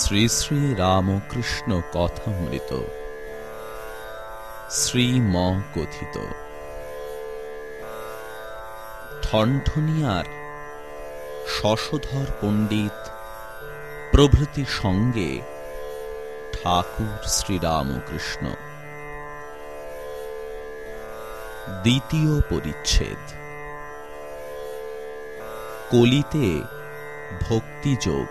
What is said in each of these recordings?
শ্রী শ্রী রামকৃষ্ণ কথামৃত শ্রীম কথিত ঠনঠনিয়ার শশধর পণ্ডিত প্রভৃতি সঙ্গে ঠাকুর শ্রীরামকৃষ্ণ। দ্বিতীয় পরিচ্ছেদ। কলিতে ভক্তিযোগ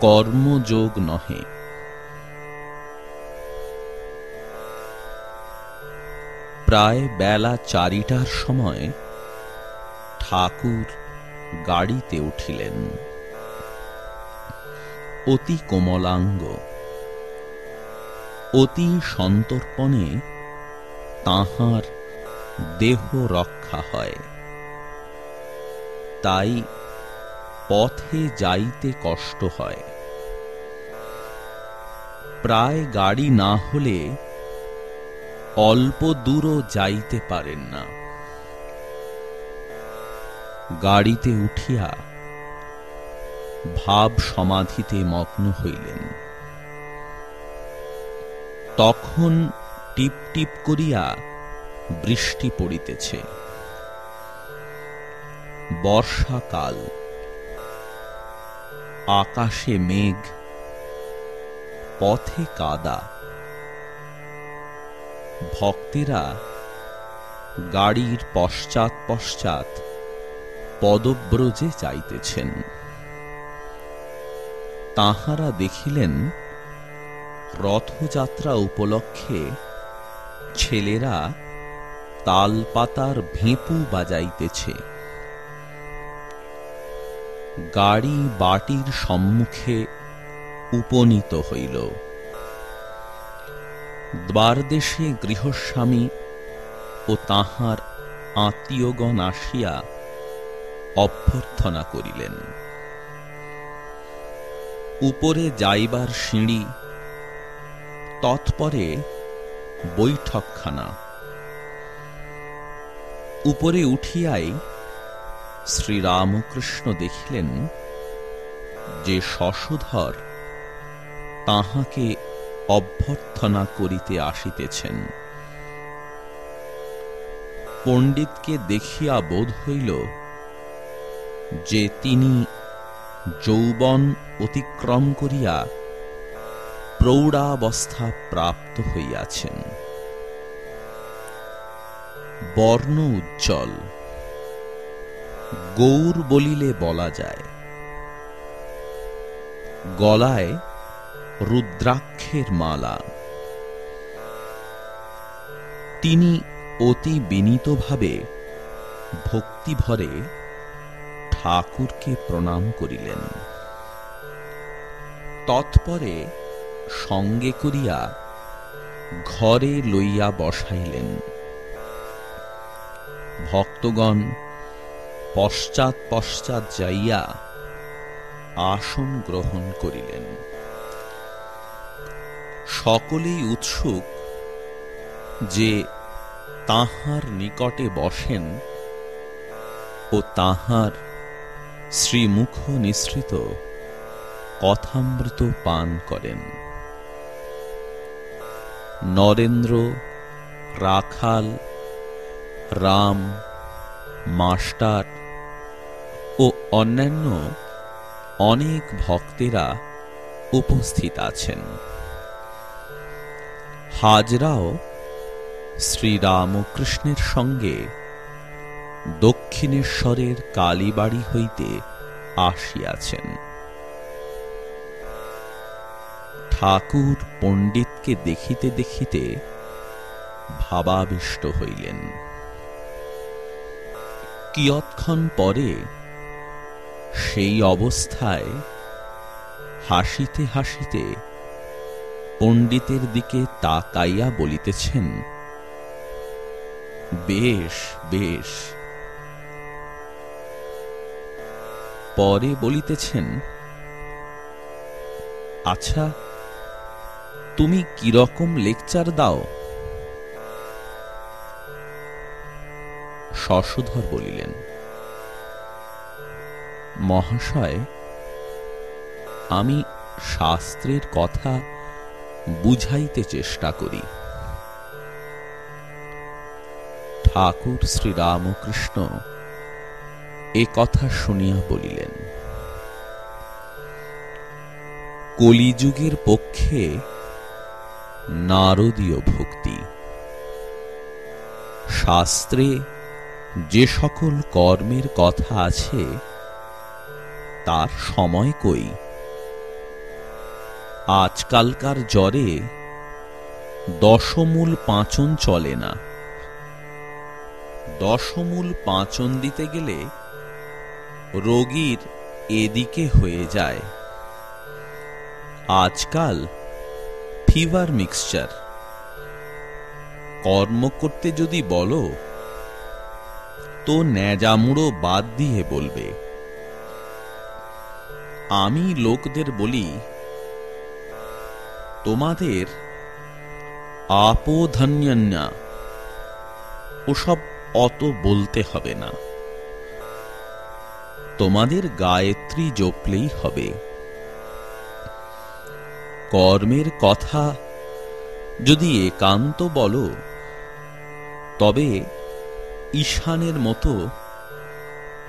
কর্মযোগ নহে। প্রায় বেলা চারিটার সময় ঠাকুর গাড়িতে উঠিলেন। অতি কোমলাঙ্গ, অতি সন্তর্পণে তাহার দেহ রক্ষা হয়। তাই পথে যাইতে কষ্ট হয়। প্রায় গাড়ি না হলে অল্প দূরও যাইতে পারেন না। গাড়িতে উঠিয়া ভাব সমাধিতে মগ্ন হইলেন। তখন টিপ টিপ করিয়া বৃষ্টি পড়িতেছে। বর্ষাকাল। আকাশে মেঘ, পথে কাদা। ভক্তেরা গাড়ির পশ্চাৎ পশ্চাৎ পদব্রজে যাইতেছেন। তাহারা দেখিলেন, রথযাত্রা উপলক্ষে ছেলেরা তালপাতার ভেঁপু বাজাইতেছে। গাড়ি বাটির সম্মুখে উপনীত হইল। দ্বারদেশে গৃহস্বামী ও তাহার আত্মীয়গণ আসিয়া অভ্যর্থনা করিলেন। উপরে যাইবার সিঁড়ি, তৎপরে বৈঠকখানা। উপরে উঠিয়াই শ্রীরামকৃষ্ণ দেখিলেন যে শশধর তাহাকে অভ্যর্থনা করিতে আসিতেছেন। পণ্ডিতকে দেখিয়া বোধ হইল যে তিনি যৌবন অতিক্রম করিয়া প্রৌঢ়াবস্থা প্রাপ্ত হইয়াছেন। বর্ণ উজ্জ্বল। গৌর বলিলে বলা যায়। গলায় রুদ্রাক্ষের মালা। তিনি অতি বিনীতভাবে ভক্তিভরে ঠাকুরকে প্রণাম করিলেন। তৎপরে সঙ্গে করিয়া ঘরে লইয়া বসাইলেন। ভক্তগণ পশ্চাৎ পশ্চাৎ যাইয়া আসন গ্রহণ করিলেন। সকলেই উৎসুক যে তাহার নিকটে বসেন ও তাহার শ্রীমুখ নিঃসৃত কথামৃত পান করেন। নরেন্দ্র, রাখাল, রাম মাস্টার ও অন্যান্য অনেক ভক্তেরা উপস্থিত আছেন। হাজরাও শ্রীরামকৃষ্ণের সঙ্গে দক্ষিণেশ্বরের কালীবাড়ি হইতে আসিয়াছেন। ঠাকুর পণ্ডিতকে দেখিতে দেখিতে ভাবাবিষ্ট হইলেন। কিয়ৎক্ষণ পরে সেই অবস্থায় হাসিতে হাসিতে পণ্ডিতের দিকে তাকাইয়া বলিতেছেন, বেশ বেশ। পরে বলিতেছেন আচ্ছা তুমি কীরকম লেকচার দাও? শশধর বলিলেন, মহাশয়, আমি শাস্ত্রের কথা বুঝাইতে চেষ্টা করি। ঠাকুর শ্রীরামকৃষ্ণ এ কথা শুনিয়া বলিলেন, কলিযুগের পক্ষে নারদীয় ভক্তি, শাস্ত্রে যে সকল কর্মের কথা আছে, তার সময় কই? আজকালকার জ্বরে দশমূল পাঁচন চলে না। দশমূল পাঁচন দিতে গেলে রোগীর এদিকে হয়ে যায়। আজকাল ফিভার মিক্সচার। কর্ম করতে যদি বলো তো ন্যাজামুড়ো বাদ দিয়ে বলবে, আমি লোকদের বলি, তোমাদের আপোধন্যা ওসব অত বলতে হবে না। তোমাদের গায়ত্রী জপলেই হবে। কর্মের কথা যদি একান্ত বলো, তবে ঈশানের মতো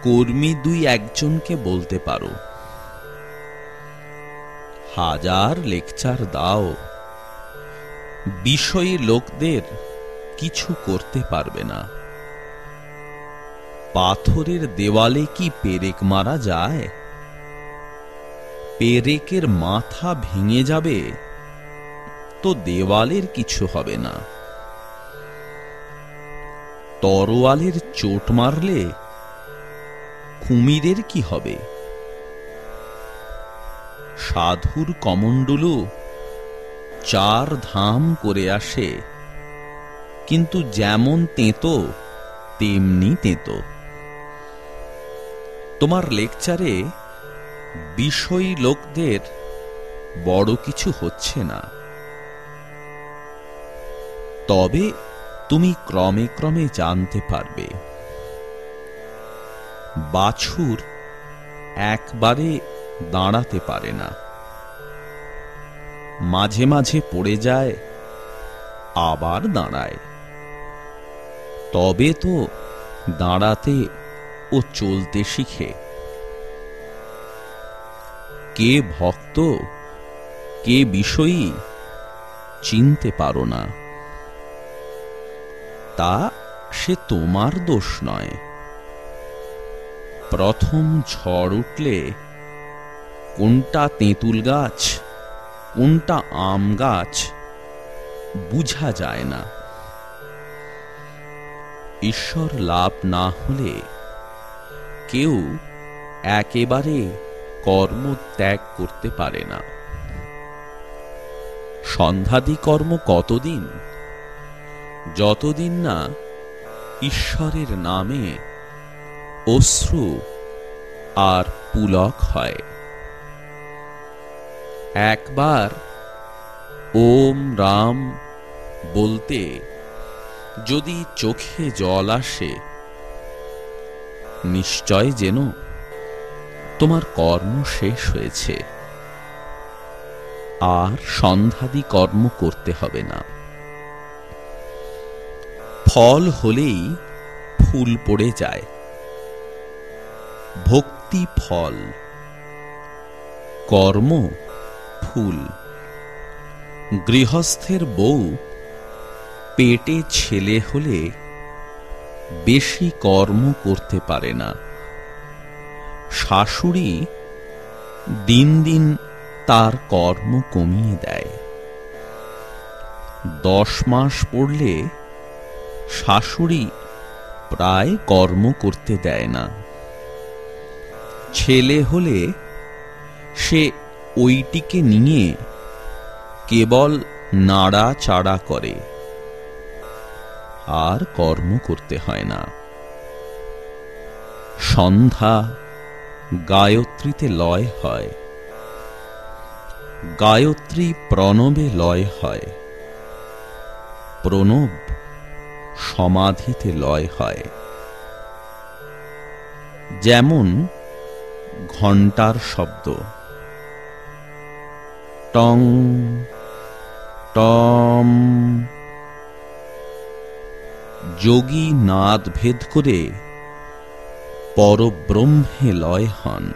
কর্মী দুই একজনকে বলতে পারো। হাজার লেকচার দাও। বিষয়ী লোকদের কিছু করতে পারবে না। পাথরের দেওয়ালে কি পেরেক মারা যায়? পেরেকের মাথা ভেঙে যাবে, তো দেওয়ালের কিছু হবে না। তরোয়ালের চোট মারলে কুমিরের কি হবে? সাধুর কমণ্ডলু চার ধাম করে আসে, কিন্তু যেমন তেঁতো, তেমনি তেঁতো। তোমার লেকচারে বিষয়ী লোকদের বড় কিছু হচ্ছে না। তবে তুমি ক্রমে ক্রমে জানতে পারবে। বাছুর একবারে দাঁড়াতে পারে না। মাঝে মাঝে পড়ে যায়, আবার দাঁড়ায়। তবে তো দাঁড়াতে ও চলতে শিখে। কে ভক্ত, কে বিষয়ী, চিনতে পারো না। তা সে তোমার দোষ নয়। প্রথম ঝড় উঠলে কোনটা তেঁতুল গাছ, কোনটা আম গাছ, বুঝা যায় না। ঈশ্বর লাভ না হলে কেউ একেবারে কর্ম ত্যাগ করতে পারে না। সন্ধ্যাদি কর্ম কতদিন? যতদিন না ঈশ্বরের নামে অশ্রু আর পুলক হয়। একবার ওম রাম বলতে যদি চোখে জল আসে, নিশ্চয় যেন তোমার কর্ম শেষ হয়েছে। আর সন্ধ্যাদি কর্ম করতে হবে না। ফল হলেই ফুল পড়ে যায়। ভক্তি ফল, কর্ম ফুল। গৃহস্থের বউ পেটে ছেলে হলে বেশি কর্ম করতে পারে না। শাশুড়ি দিন দিন তার কর্ম কমিয়ে দেয়। দশ মাস পড়লে শাশুড়ি প্রায় কর্ম করতে দেয় না। ছেলে হলে সে ওইটিকে নিয়ে কেবল নাড়া চাড়া করে। আর কর্ম করতে হয় না। সন্ধ্যা গায়ত্রীতে লয় হয়। গায়ত্রী প্রণবে লয় হয়। প্রণব সমাধিতে লয় হয়। যেমন ঘণ্টার শব্দ। টং, টম। যোগী নাদ ভেদ করে পরব্রহ্মে লয় হন।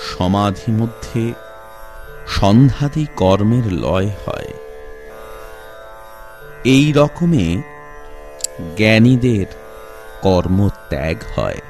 সমাধি মধ্যে সন্ধ্যাদি কর্মের লয় হয়। এই রকমে জ্ঞানীদের কর্মত্যাগ হয়।